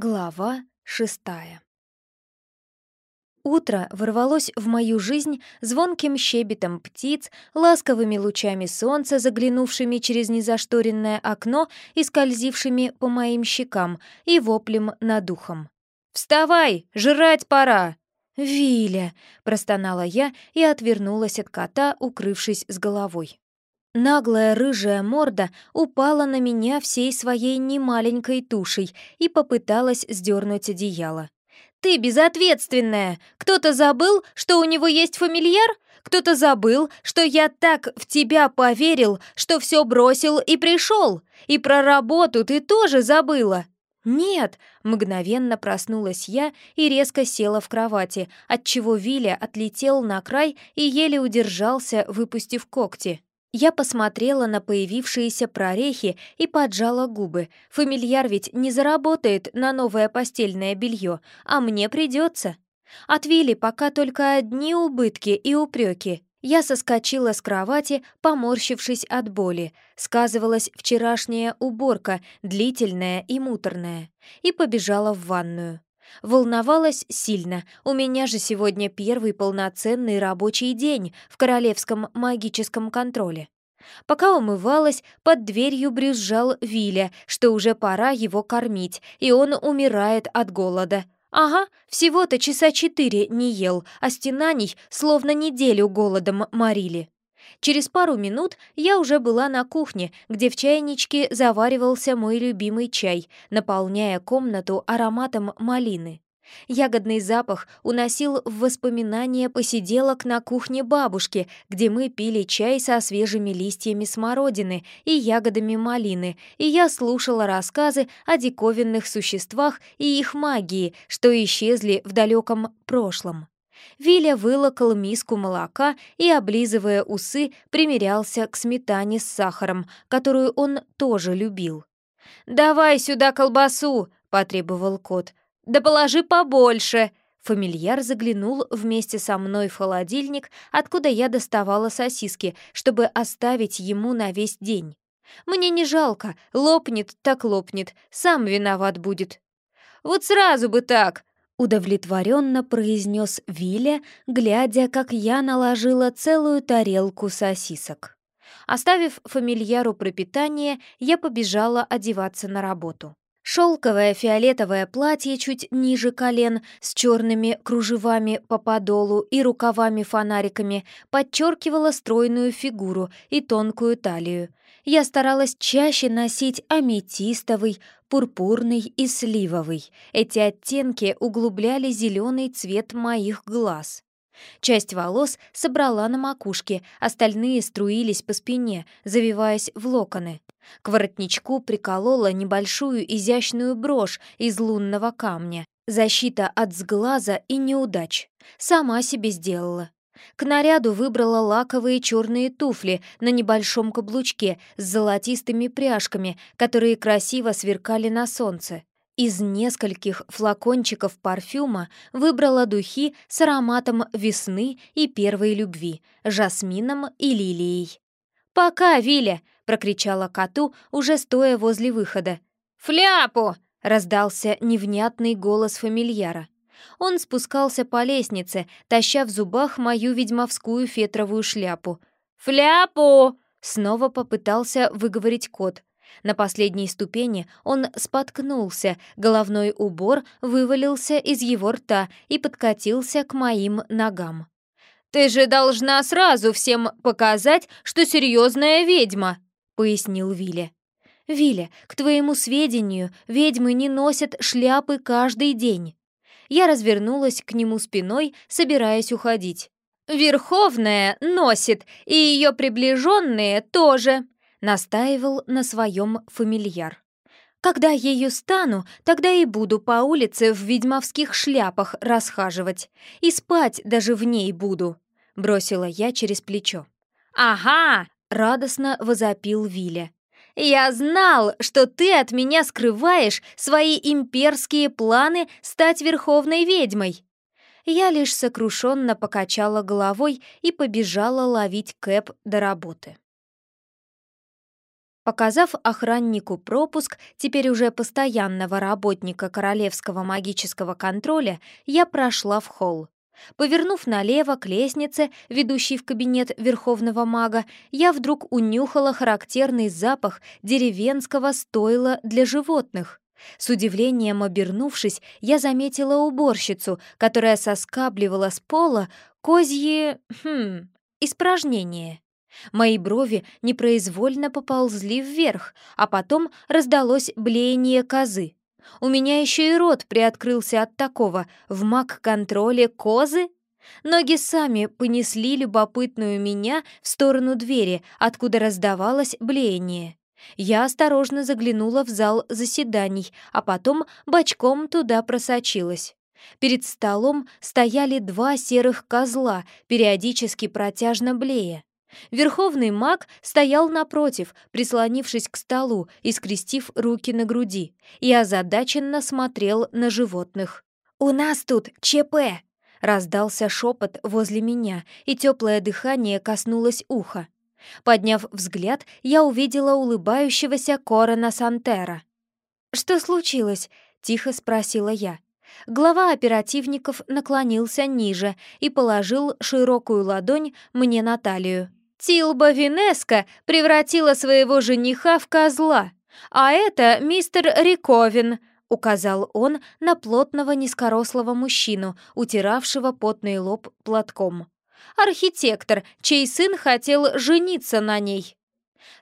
Глава шестая Утро ворвалось в мою жизнь звонким щебетом птиц, ласковыми лучами солнца, заглянувшими через незашторенное окно и скользившими по моим щекам, и воплем над ухом. «Вставай! Жрать пора!» «Виля!» — простонала я и отвернулась от кота, укрывшись с головой. Наглая рыжая морда упала на меня всей своей немаленькой тушей и попыталась сдернуть одеяло. «Ты безответственная! Кто-то забыл, что у него есть фамильяр? Кто-то забыл, что я так в тебя поверил, что все бросил и пришел? И про работу ты тоже забыла?» «Нет!» — мгновенно проснулась я и резко села в кровати, отчего Виля отлетел на край и еле удержался, выпустив когти. Я посмотрела на появившиеся прорехи и поджала губы. Фамильяр ведь не заработает на новое постельное белье, а мне придется. От Вилли пока только одни убытки и упреки. Я соскочила с кровати, поморщившись от боли. Сказывалась вчерашняя уборка, длительная и муторная. И побежала в ванную. Волновалась сильно. У меня же сегодня первый полноценный рабочий день в королевском магическом контроле. Пока умывалась, под дверью брюзжал Виля, что уже пора его кормить, и он умирает от голода. Ага, всего-то часа четыре не ел, а стенаний словно неделю голодом морили. Через пару минут я уже была на кухне, где в чайничке заваривался мой любимый чай, наполняя комнату ароматом малины. Ягодный запах уносил в воспоминания посиделок на кухне бабушки, где мы пили чай со свежими листьями смородины и ягодами малины, и я слушала рассказы о диковинных существах и их магии, что исчезли в далеком прошлом. Виля вылокал миску молока и, облизывая усы, примерялся к сметане с сахаром, которую он тоже любил. «Давай сюда колбасу!» — потребовал кот. «Да положи побольше!» Фамильяр заглянул вместе со мной в холодильник, откуда я доставала сосиски, чтобы оставить ему на весь день. «Мне не жалко, лопнет так лопнет, сам виноват будет». «Вот сразу бы так!» Удовлетворенно произнес Виля, глядя, как я наложила целую тарелку сосисок. Оставив фамильяру пропитание, я побежала одеваться на работу. Шелковое фиолетовое платье чуть ниже колен с черными кружевами по подолу и рукавами-фонариками подчеркивало стройную фигуру и тонкую талию. Я старалась чаще носить аметистовый, пурпурный и сливовый. Эти оттенки углубляли зеленый цвет моих глаз. Часть волос собрала на макушке, остальные струились по спине, завиваясь в локоны. К воротничку приколола небольшую изящную брошь из лунного камня. Защита от сглаза и неудач. Сама себе сделала. К наряду выбрала лаковые черные туфли на небольшом каблучке с золотистыми пряжками, которые красиво сверкали на солнце. Из нескольких флакончиков парфюма выбрала духи с ароматом весны и первой любви, жасмином и лилией. «Пока, Виля!» — прокричала коту, уже стоя возле выхода. «Фляпу!» — раздался невнятный голос фамильяра. Он спускался по лестнице, таща в зубах мою ведьмовскую фетровую шляпу. «Фляпу!» — снова попытался выговорить кот. На последней ступени он споткнулся, головной убор вывалился из его рта и подкатился к моим ногам. «Ты же должна сразу всем показать, что серьезная ведьма!» — пояснил Вилли. «Виля, к твоему сведению, ведьмы не носят шляпы каждый день я развернулась к нему спиной, собираясь уходить. «Верховная носит, и ее приближенные тоже», — настаивал на своем фамильяр. «Когда ею стану, тогда и буду по улице в ведьмовских шляпах расхаживать. И спать даже в ней буду», — бросила я через плечо. «Ага!» — радостно возопил Виля. «Я знал, что ты от меня скрываешь свои имперские планы стать верховной ведьмой!» Я лишь сокрушенно покачала головой и побежала ловить Кэп до работы. Показав охраннику пропуск, теперь уже постоянного работника Королевского магического контроля, я прошла в холл. Повернув налево к лестнице, ведущей в кабинет Верховного мага, я вдруг унюхала характерный запах деревенского стойла для животных. С удивлением обернувшись, я заметила уборщицу, которая соскабливала с пола козьи... хм... испражнения. Мои брови непроизвольно поползли вверх, а потом раздалось блеяние козы. У меня еще и рот приоткрылся от такого. В маг-контроле козы? Ноги сами понесли любопытную меня в сторону двери, откуда раздавалось блеяние. Я осторожно заглянула в зал заседаний, а потом бочком туда просочилась. Перед столом стояли два серых козла, периодически протяжно блея. Верховный маг стоял напротив, прислонившись к столу и скрестив руки на груди, и озадаченно смотрел на животных. «У нас тут ЧП!» Раздался шепот возле меня, и теплое дыхание коснулось уха. Подняв взгляд, я увидела улыбающегося Корона Сантера. «Что случилось?» — тихо спросила я. Глава оперативников наклонился ниже и положил широкую ладонь мне на талию. Тилба Винеска превратила своего жениха в козла, а это мистер Риковин, указал он на плотного низкорослого мужчину, утиравшего потный лоб платком. Архитектор, чей сын хотел жениться на ней.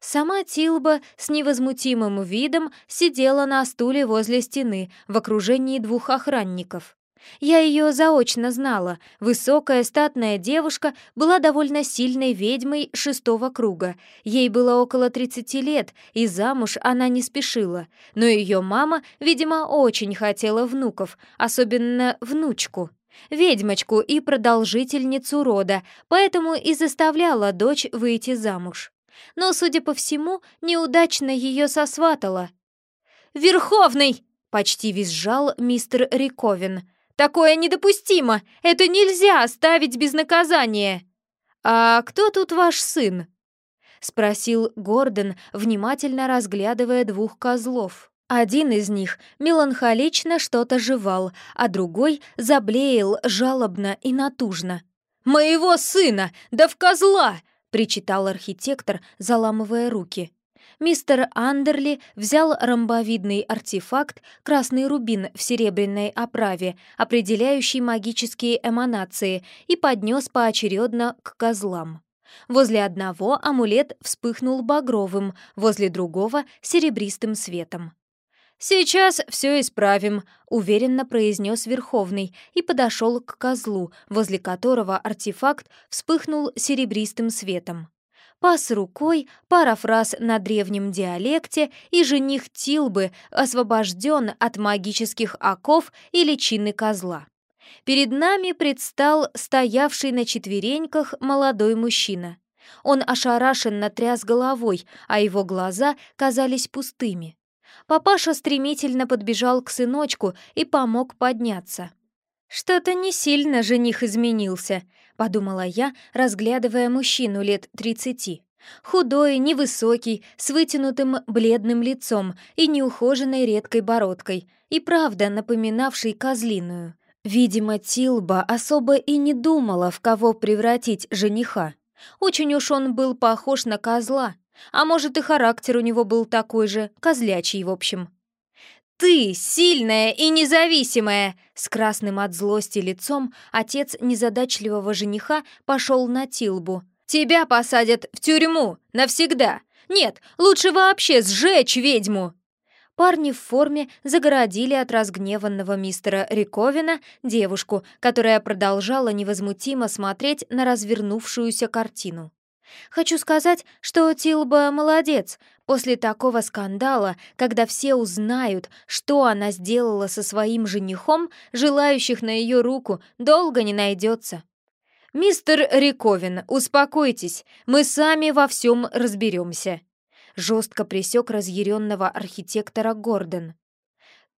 Сама Тилба с невозмутимым видом сидела на стуле возле стены в окружении двух охранников. Я ее заочно знала. Высокая статная девушка была довольно сильной ведьмой шестого круга. Ей было около 30 лет, и замуж она не спешила. Но ее мама, видимо, очень хотела внуков, особенно внучку. Ведьмочку и продолжительницу рода, поэтому и заставляла дочь выйти замуж. Но, судя по всему, неудачно ее сосватала. «Верховный!» — почти визжал мистер Риковин — Такое недопустимо! Это нельзя оставить без наказания!» «А кто тут ваш сын?» — спросил Гордон, внимательно разглядывая двух козлов. Один из них меланхолично что-то жевал, а другой заблеял жалобно и натужно. «Моего сына! Да в козла!» — причитал архитектор, заламывая руки. Мистер Андерли взял ромбовидный артефакт, красный рубин в серебряной оправе, определяющий магические эманации, и поднес поочередно к козлам. Возле одного амулет вспыхнул багровым, возле другого — серебристым светом. «Сейчас все исправим», — уверенно произнес Верховный и подошел к козлу, возле которого артефакт вспыхнул серебристым светом. Пас рукой, пара фраз на древнем диалекте, и жених Тилбы освобожден от магических оков и личины козла. Перед нами предстал стоявший на четвереньках молодой мужчина. Он ошарашенно тряс головой, а его глаза казались пустыми. Папаша стремительно подбежал к сыночку и помог подняться. «Что-то не сильно жених изменился», — подумала я, разглядывая мужчину лет тридцати. Худой, невысокий, с вытянутым бледным лицом и неухоженной редкой бородкой, и правда напоминавший козлиную. Видимо, Тилба особо и не думала, в кого превратить жениха. Очень уж он был похож на козла, а может и характер у него был такой же, козлячий в общем. «Ты сильная и независимая!» С красным от злости лицом отец незадачливого жениха пошел на Тилбу. «Тебя посадят в тюрьму навсегда! Нет, лучше вообще сжечь ведьму!» Парни в форме загородили от разгневанного мистера Риковина девушку, которая продолжала невозмутимо смотреть на развернувшуюся картину. Хочу сказать, что Тилба молодец. После такого скандала, когда все узнают, что она сделала со своим женихом, желающих на ее руку долго не найдется. «Мистер Риковин, успокойтесь, мы сами во всем разберемся», — жестко пресек разъяренного архитектора Гордон.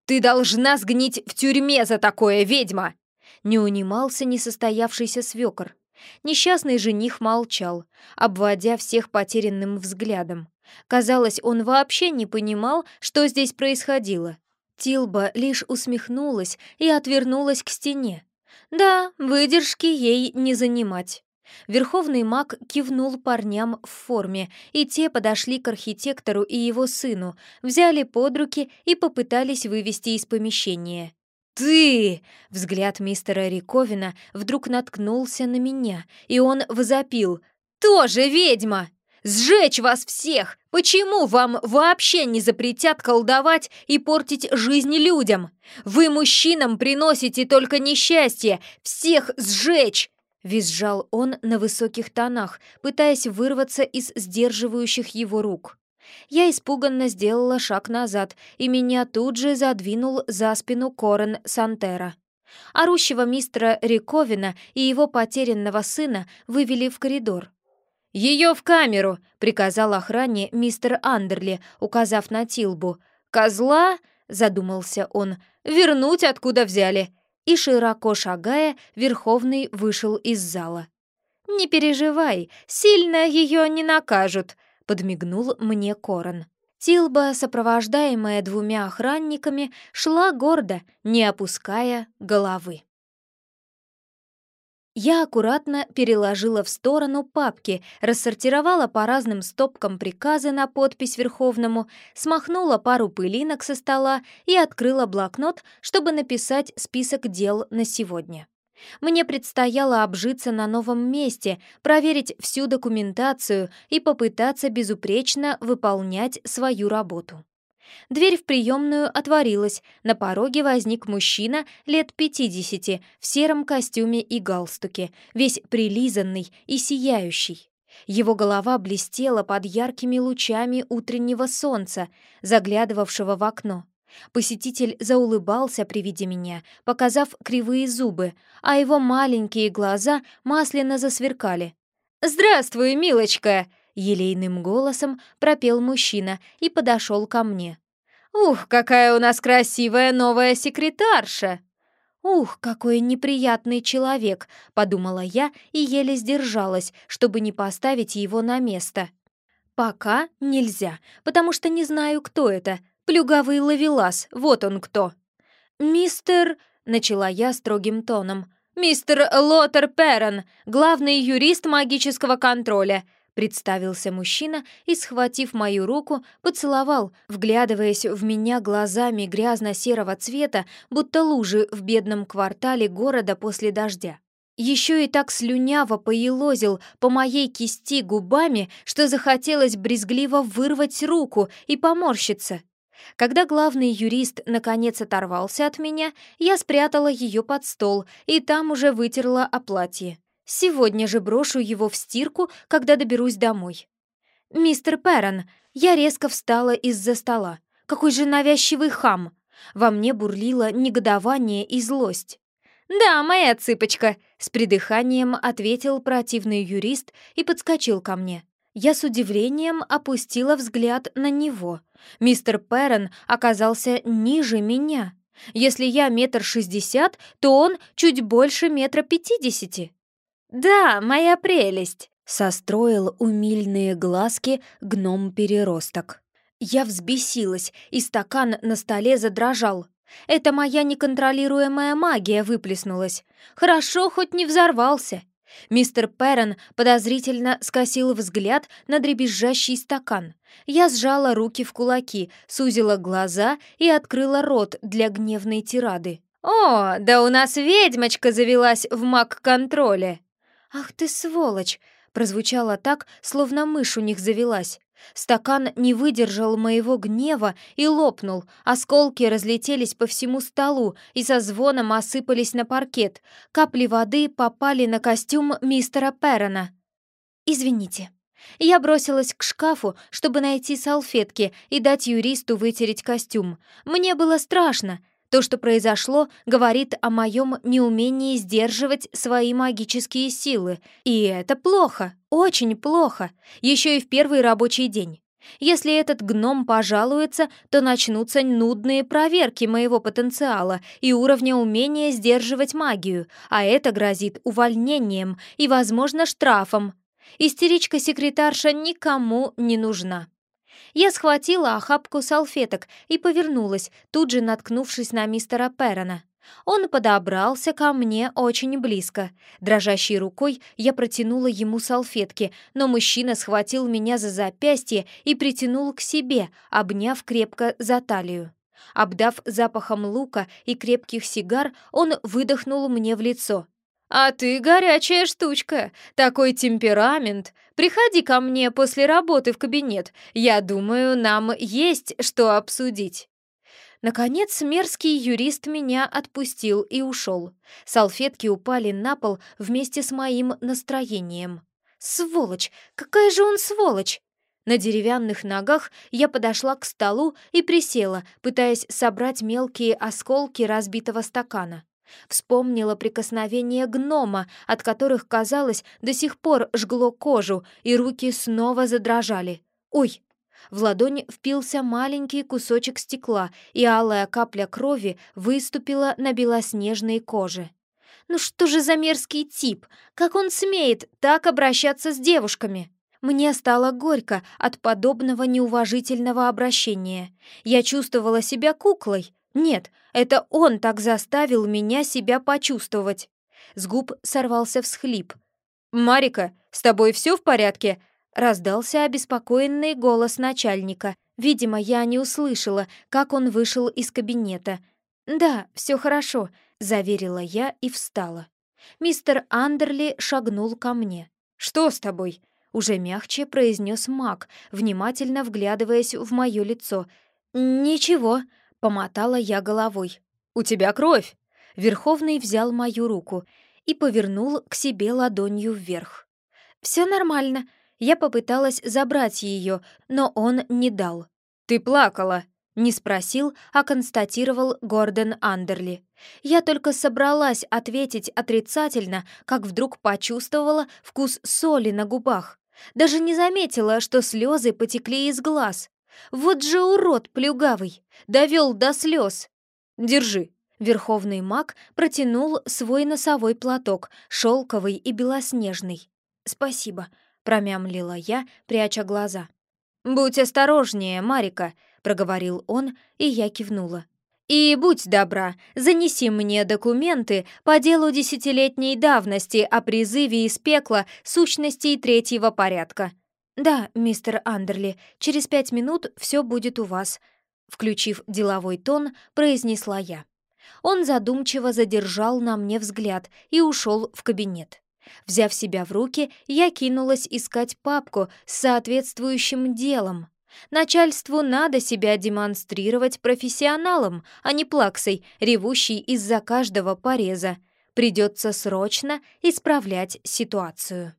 «Ты должна сгнить в тюрьме за такое, ведьма!» Не унимался несостоявшийся свекор. Несчастный жених молчал, обводя всех потерянным взглядом. Казалось, он вообще не понимал, что здесь происходило. Тилба лишь усмехнулась и отвернулась к стене. Да, выдержки ей не занимать. Верховный маг кивнул парням в форме, и те подошли к архитектору и его сыну, взяли под руки и попытались вывести из помещения. «Ты!» — взгляд мистера Риковина вдруг наткнулся на меня, и он возопил. «Тоже ведьма! Сжечь вас всех! Почему вам вообще не запретят колдовать и портить жизнь людям? Вы мужчинам приносите только несчастье! Всех сжечь!» Визжал он на высоких тонах, пытаясь вырваться из сдерживающих его рук. Я испуганно сделала шаг назад, и меня тут же задвинул за спину Корен Сантера. Орущего мистера Риковина и его потерянного сына вывели в коридор. «Ее в камеру!» — приказал охране мистер Андерли, указав на Тилбу. «Козла?» — задумался он. «Вернуть, откуда взяли!» И, широко шагая, Верховный вышел из зала. «Не переживай, сильно ее не накажут», — подмигнул мне Корон. Тилба, сопровождаемая двумя охранниками, шла гордо, не опуская головы. Я аккуратно переложила в сторону папки, рассортировала по разным стопкам приказы на подпись Верховному, смахнула пару пылинок со стола и открыла блокнот, чтобы написать список дел на сегодня. Мне предстояло обжиться на новом месте, проверить всю документацию и попытаться безупречно выполнять свою работу. Дверь в приемную отворилась, на пороге возник мужчина лет пятидесяти в сером костюме и галстуке, весь прилизанный и сияющий. Его голова блестела под яркими лучами утреннего солнца, заглядывавшего в окно. Посетитель заулыбался при виде меня, показав кривые зубы, а его маленькие глаза масляно засверкали. «Здравствуй, милочка!» Елейным голосом пропел мужчина и подошел ко мне. «Ух, какая у нас красивая новая секретарша!» «Ух, какой неприятный человек!» — подумала я и еле сдержалась, чтобы не поставить его на место. «Пока нельзя, потому что не знаю, кто это. Плюгавый ловелас, вот он кто!» «Мистер...» — начала я строгим тоном. «Мистер Лотер Перрон, главный юрист магического контроля представился мужчина и, схватив мою руку, поцеловал, вглядываясь в меня глазами грязно-серого цвета, будто лужи в бедном квартале города после дождя. Еще и так слюняво поелозил по моей кисти губами, что захотелось брезгливо вырвать руку и поморщиться. Когда главный юрист наконец оторвался от меня, я спрятала ее под стол и там уже вытерла о платье. Сегодня же брошу его в стирку, когда доберусь домой. «Мистер Перрон!» Я резко встала из-за стола. Какой же навязчивый хам! Во мне бурлило негодование и злость. «Да, моя цыпочка!» — с придыханием ответил противный юрист и подскочил ко мне. Я с удивлением опустила взгляд на него. Мистер Перрон оказался ниже меня. Если я метр шестьдесят, то он чуть больше метра пятидесяти. «Да, моя прелесть!» — состроил умильные глазки гном-переросток. Я взбесилась, и стакан на столе задрожал. Это моя неконтролируемая магия выплеснулась. Хорошо, хоть не взорвался. Мистер Перрон подозрительно скосил взгляд на дребезжащий стакан. Я сжала руки в кулаки, сузила глаза и открыла рот для гневной тирады. «О, да у нас ведьмочка завелась в маг-контроле!» «Ах ты сволочь!» Прозвучало так, словно мышь у них завелась. Стакан не выдержал моего гнева и лопнул. Осколки разлетелись по всему столу и со звоном осыпались на паркет. Капли воды попали на костюм мистера Перрона. «Извините». Я бросилась к шкафу, чтобы найти салфетки и дать юристу вытереть костюм. Мне было страшно. То, что произошло, говорит о моем неумении сдерживать свои магические силы. И это плохо, очень плохо, еще и в первый рабочий день. Если этот гном пожалуется, то начнутся нудные проверки моего потенциала и уровня умения сдерживать магию, а это грозит увольнением и, возможно, штрафом. Истеричка-секретарша никому не нужна. Я схватила охапку салфеток и повернулась, тут же наткнувшись на мистера Перрона. Он подобрался ко мне очень близко. Дрожащей рукой я протянула ему салфетки, но мужчина схватил меня за запястье и притянул к себе, обняв крепко за талию. Обдав запахом лука и крепких сигар, он выдохнул мне в лицо. «А ты горячая штучка, такой темперамент. Приходи ко мне после работы в кабинет. Я думаю, нам есть что обсудить». Наконец, мерзкий юрист меня отпустил и ушел. Салфетки упали на пол вместе с моим настроением. «Сволочь! Какая же он сволочь!» На деревянных ногах я подошла к столу и присела, пытаясь собрать мелкие осколки разбитого стакана. Вспомнила прикосновение гнома, от которых, казалось, до сих пор жгло кожу, и руки снова задрожали. «Ой, в ладонь впился маленький кусочек стекла, и алая капля крови выступила на белоснежной коже. «Ну что же за мерзкий тип? Как он смеет так обращаться с девушками?» Мне стало горько от подобного неуважительного обращения. Я чувствовала себя куклой. Нет, это он так заставил меня себя почувствовать. С губ сорвался всхлип. «Марика, с тобой все в порядке?» Раздался обеспокоенный голос начальника. Видимо, я не услышала, как он вышел из кабинета. «Да, все хорошо», — заверила я и встала. Мистер Андерли шагнул ко мне. «Что с тобой?» — уже мягче произнес маг, внимательно вглядываясь в мое лицо. «Ничего», — помотала я головой. «У тебя кровь!» Верховный взял мою руку и повернул к себе ладонью вверх. «Все нормально», я попыталась забрать ее, но он не дал. «Ты плакала?» Не спросил, а констатировал Гордон Андерли. Я только собралась ответить отрицательно, как вдруг почувствовала вкус соли на губах. Даже не заметила, что слезы потекли из глаз. Вот же урод плюгавый! Довел до слез! Держи. Верховный маг протянул свой носовой платок, шелковый и белоснежный. «Спасибо», промямлила я, пряча глаза. «Будь осторожнее, Марика», — проговорил он, и я кивнула. «И будь добра, занеси мне документы по делу десятилетней давности о призыве из пекла сущностей третьего порядка». «Да, мистер Андерли, через пять минут все будет у вас», — включив деловой тон, произнесла я. Он задумчиво задержал на мне взгляд и ушел в кабинет. Взяв себя в руки, я кинулась искать папку с соответствующим делом. Начальству надо себя демонстрировать профессионалом, а не плаксой, ревущей из-за каждого пореза. Придется срочно исправлять ситуацию.